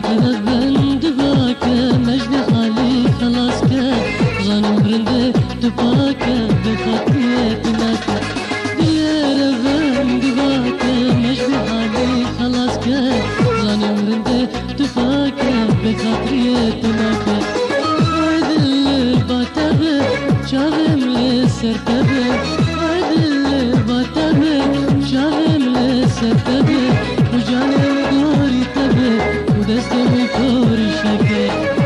Mm-hmm. تبه ودستم كوري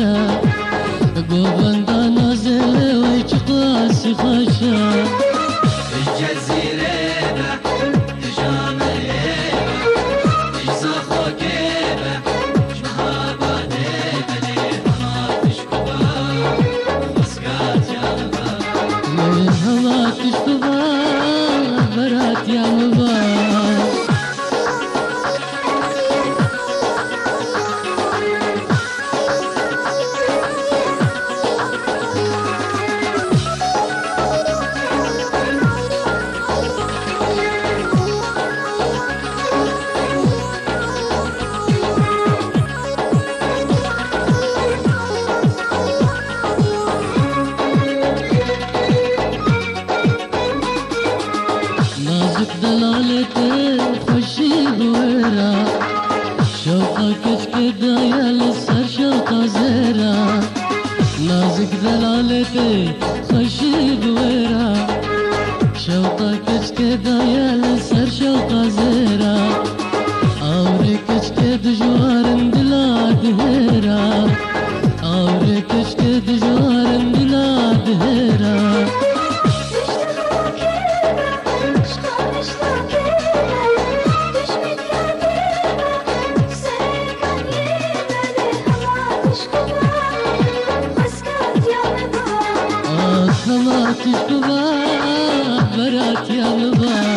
दुनिया زلالت خشب Hava Saklamak istemem Berat yanıma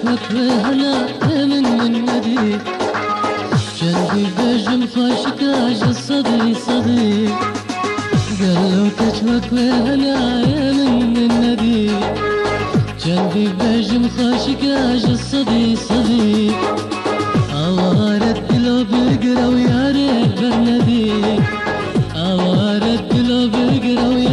عشمك مهلا من النبي جنبي بجم خاشك عجل الصدي صدري قال لو كتمك مهلا يا من النبي جنبي بجم خاشك عجل الصدي صدري اوارد لو بالقرا ويا ريت بالنبي اوارد لو بالقرا ويا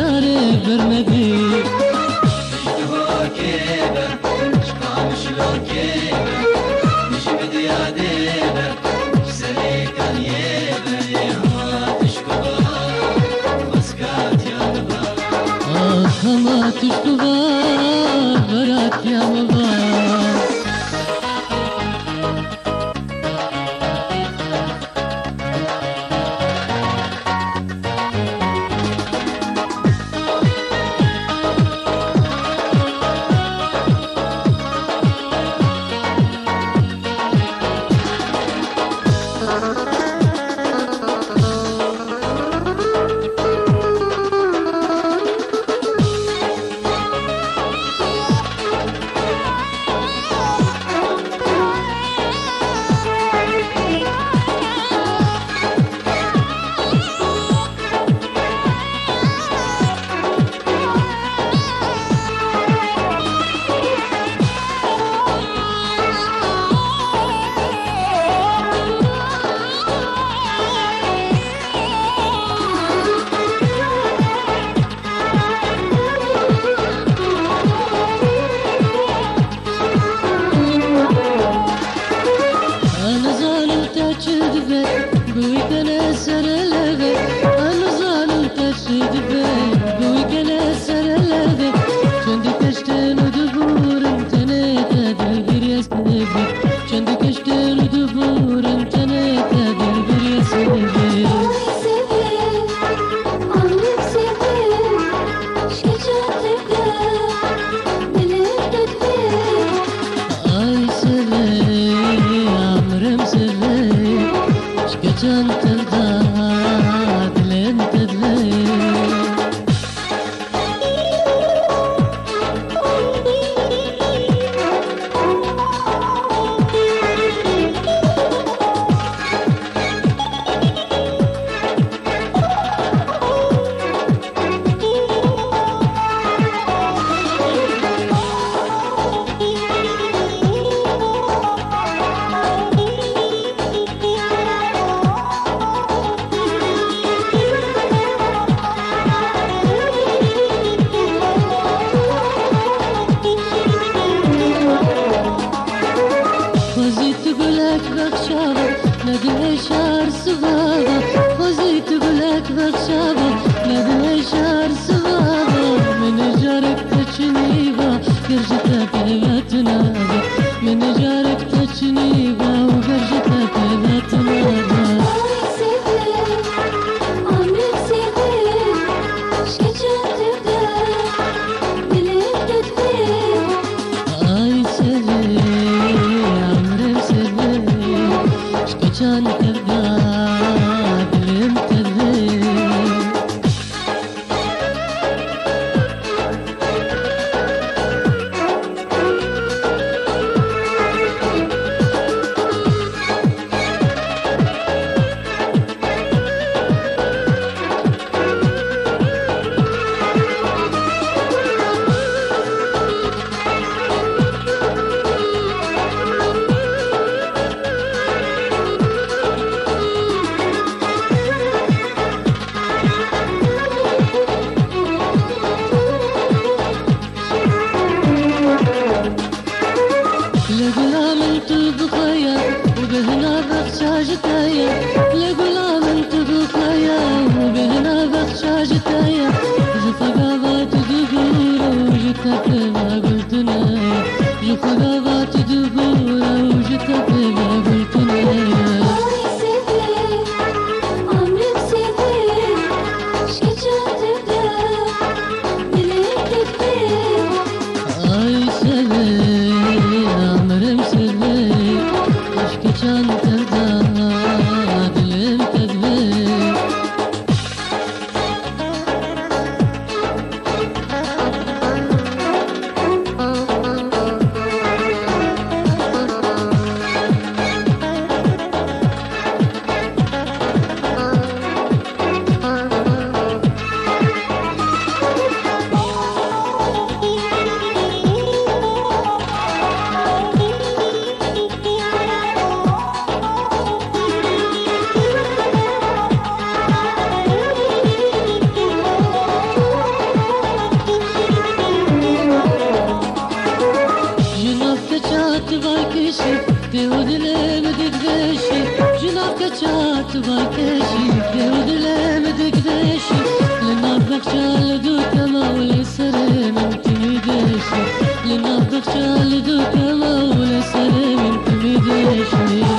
You.